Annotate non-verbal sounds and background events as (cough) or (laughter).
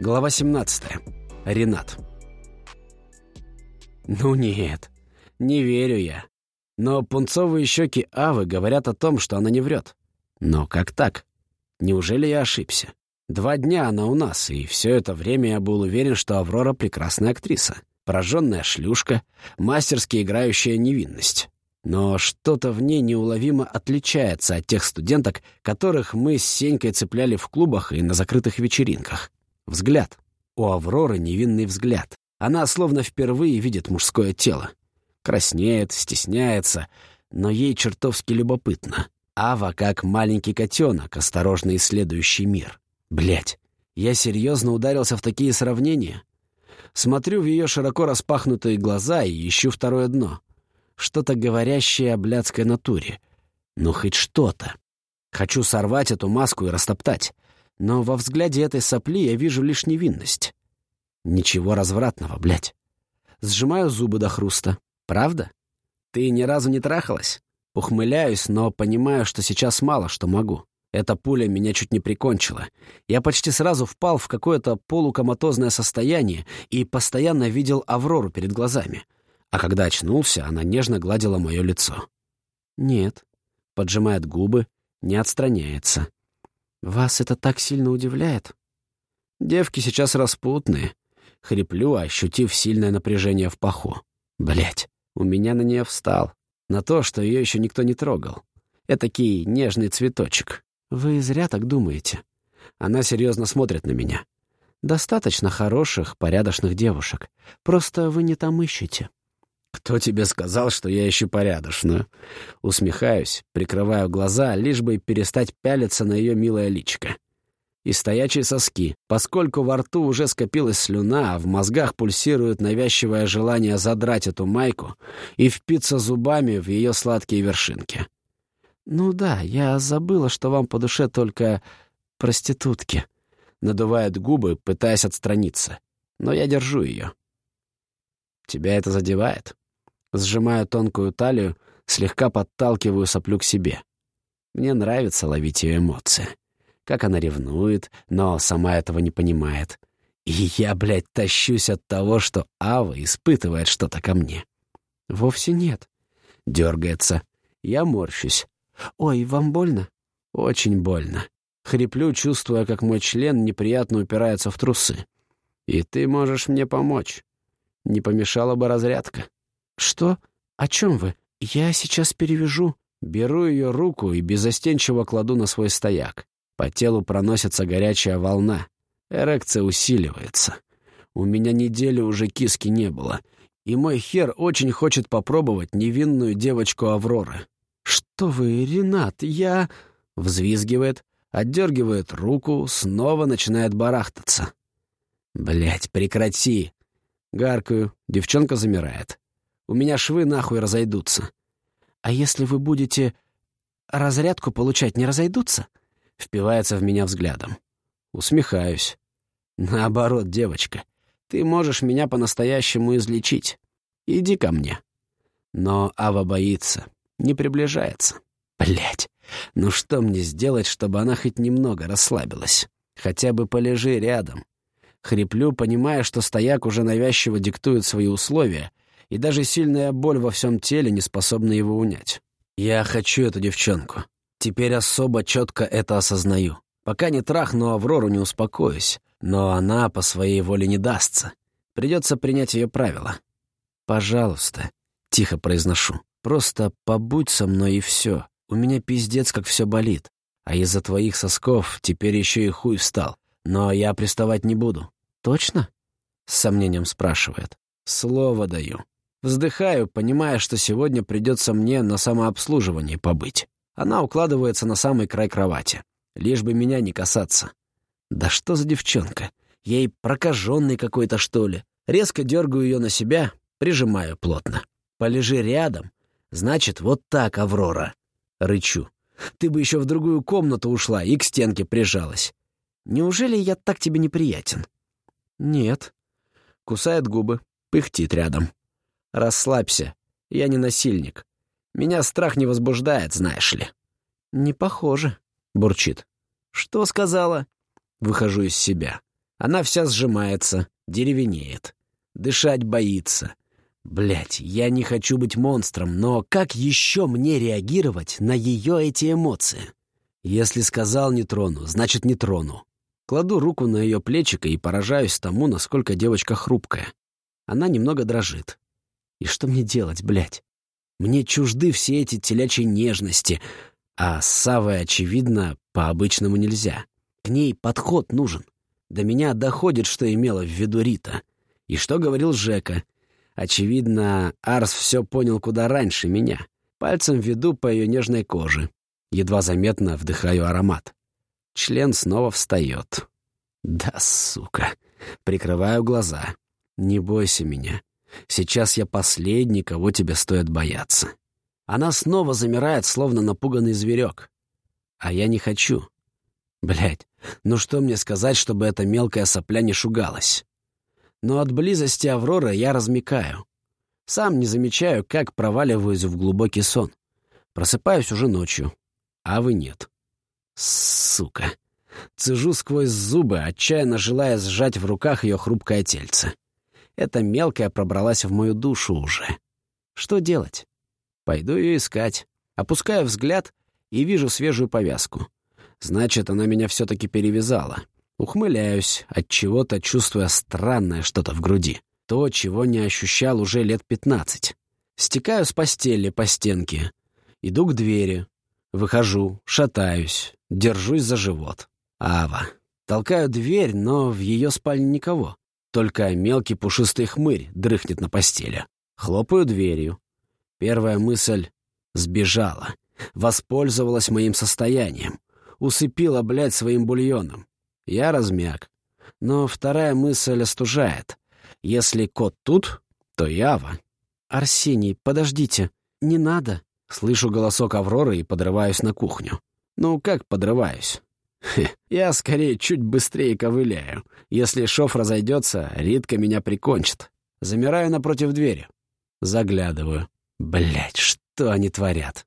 Глава 17. Ренат. Ну нет, не верю я. Но пунцовые щеки Авы говорят о том, что она не врет. Но как так? Неужели я ошибся? Два дня она у нас, и все это время я был уверен, что Аврора — прекрасная актриса. Пораженная шлюшка, мастерски играющая невинность. Но что-то в ней неуловимо отличается от тех студенток, которых мы с Сенькой цепляли в клубах и на закрытых вечеринках. Взгляд. У Авроры невинный взгляд. Она словно впервые видит мужское тело. Краснеет, стесняется, но ей чертовски любопытно. Ава как маленький котенок, осторожно исследующий мир. Блять, я серьезно ударился в такие сравнения? Смотрю в ее широко распахнутые глаза и ищу второе дно. Что-то говорящее о блядской натуре. Ну, хоть что-то. Хочу сорвать эту маску и растоптать но во взгляде этой сопли я вижу лишь невинность. Ничего развратного, блядь. Сжимаю зубы до хруста. Правда? Ты ни разу не трахалась? Ухмыляюсь, но понимаю, что сейчас мало что могу. Эта пуля меня чуть не прикончила. Я почти сразу впал в какое-то полукоматозное состояние и постоянно видел Аврору перед глазами. А когда очнулся, она нежно гладила мое лицо. «Нет», — поджимает губы, не отстраняется. «Вас это так сильно удивляет?» «Девки сейчас распутные». Хриплю, ощутив сильное напряжение в паху. Блять, у меня на нее встал. На то, что ее еще никто не трогал. Этакий нежный цветочек. Вы зря так думаете. Она серьезно смотрит на меня. Достаточно хороших, порядочных девушек. Просто вы не там ищете. «Кто тебе сказал, что я ищу порядочную?» Усмехаюсь, прикрываю глаза, лишь бы перестать пялиться на ее милое личико. И стоячие соски, поскольку во рту уже скопилась слюна, а в мозгах пульсирует навязчивое желание задрать эту майку и впиться зубами в ее сладкие вершинки. «Ну да, я забыла, что вам по душе только проститутки», — надувает губы, пытаясь отстраниться. Но я держу ее. «Тебя это задевает?» Сжимаю тонкую талию, слегка подталкиваю соплю к себе. Мне нравится ловить ее эмоции. Как она ревнует, но сама этого не понимает. И я, блядь, тащусь от того, что Ава испытывает что-то ко мне. Вовсе нет. Дергается. Я морщусь. «Ой, вам больно?» «Очень больно». Хриплю, чувствуя, как мой член неприятно упирается в трусы. «И ты можешь мне помочь. Не помешала бы разрядка». «Что? О чем вы? Я сейчас перевяжу». Беру ее руку и безостенчиво кладу на свой стояк. По телу проносится горячая волна. Эрекция усиливается. У меня неделю уже киски не было. И мой хер очень хочет попробовать невинную девочку Авроры. «Что вы, Ренат, я...» Взвизгивает, отдергивает руку, снова начинает барахтаться. Блять, прекрати!» Гаркаю, девчонка замирает. У меня швы нахуй разойдутся. А если вы будете разрядку получать, не разойдутся? Впивается в меня взглядом. Усмехаюсь. Наоборот, девочка, ты можешь меня по-настоящему излечить. Иди ко мне. Но Ава боится, не приближается. Блять, ну что мне сделать, чтобы она хоть немного расслабилась? Хотя бы полежи рядом. Хриплю, понимая, что стояк уже навязчиво диктует свои условия, и даже сильная боль во всем теле не способна его унять. Я хочу эту девчонку. Теперь особо четко это осознаю. Пока не трахну Аврору, не успокоюсь. Но она по своей воле не дастся. Придется принять ее правила. «Пожалуйста», — тихо произношу. «Просто побудь со мной и все. У меня пиздец, как все болит. А из-за твоих сосков теперь еще и хуй встал. Но я приставать не буду». «Точно?» — с сомнением спрашивает. «Слово даю». Вздыхаю, понимая, что сегодня придется мне на самообслуживании побыть. Она укладывается на самый край кровати. Лишь бы меня не касаться. Да что за девчонка? Ей прокаженный какой-то, что ли? Резко дергаю ее на себя, прижимаю плотно. Полежи рядом. Значит, вот так, Аврора. Рычу. Ты бы еще в другую комнату ушла и к стенке прижалась. Неужели я так тебе неприятен? Нет. Кусает губы, пыхтит рядом. «Расслабься. Я не насильник. Меня страх не возбуждает, знаешь ли». «Не похоже», — бурчит. «Что сказала?» Выхожу из себя. Она вся сжимается, деревенеет. Дышать боится. Блять, я не хочу быть монстром, но как еще мне реагировать на ее эти эмоции? Если сказал не трону, значит не трону. Кладу руку на ее плечико и поражаюсь тому, насколько девочка хрупкая. Она немного дрожит. И что мне делать, блядь? Мне чужды все эти телячьи нежности, а с Савой, очевидно, по-обычному нельзя. К ней подход нужен. До меня доходит, что имела в виду Рита. И что говорил Жека. Очевидно, Арс все понял куда раньше меня. Пальцем веду по ее нежной коже. Едва заметно вдыхаю аромат. Член снова встает. Да, сука. Прикрываю глаза. Не бойся меня. Сейчас я последний, кого тебе стоит бояться. Она снова замирает, словно напуганный зверек. А я не хочу. Блядь, ну что мне сказать, чтобы эта мелкая сопля не шугалась? Но от близости Авроры я размекаю. Сам не замечаю, как проваливаюсь в глубокий сон. Просыпаюсь уже ночью. А вы нет. Сука. Цежу сквозь зубы, отчаянно желая сжать в руках ее хрупкое тельце. Эта мелкая пробралась в мою душу уже. Что делать? Пойду ее искать. Опускаю взгляд и вижу свежую повязку. Значит, она меня все-таки перевязала. Ухмыляюсь, от чего-то чувствуя странное что-то в груди. То, чего не ощущал уже лет пятнадцать. Стекаю с постели по стенке. Иду к двери. Выхожу, шатаюсь, держусь за живот. Ава. Толкаю дверь, но в ее спальне никого. Только мелкий пушистый хмырь дрыхнет на постели. Хлопаю дверью. Первая мысль — сбежала. Воспользовалась моим состоянием усыпила, блядь, своим бульоном. Я размяк. Но вторая мысль остужает. Если кот тут, то Ява. «Арсений, подождите, не надо». Слышу голосок Авроры и подрываюсь на кухню. Ну, как подрываюсь? Хе, (laughs) я скорее чуть быстрее ковыляю. Если шов разойдется, Ритка меня прикончит. Замираю напротив двери. Заглядываю. Блять, что они творят?